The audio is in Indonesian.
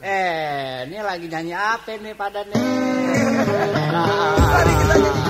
Eh, ini lagi nyanyi apa nih pada nih? Mari kita nyanyikan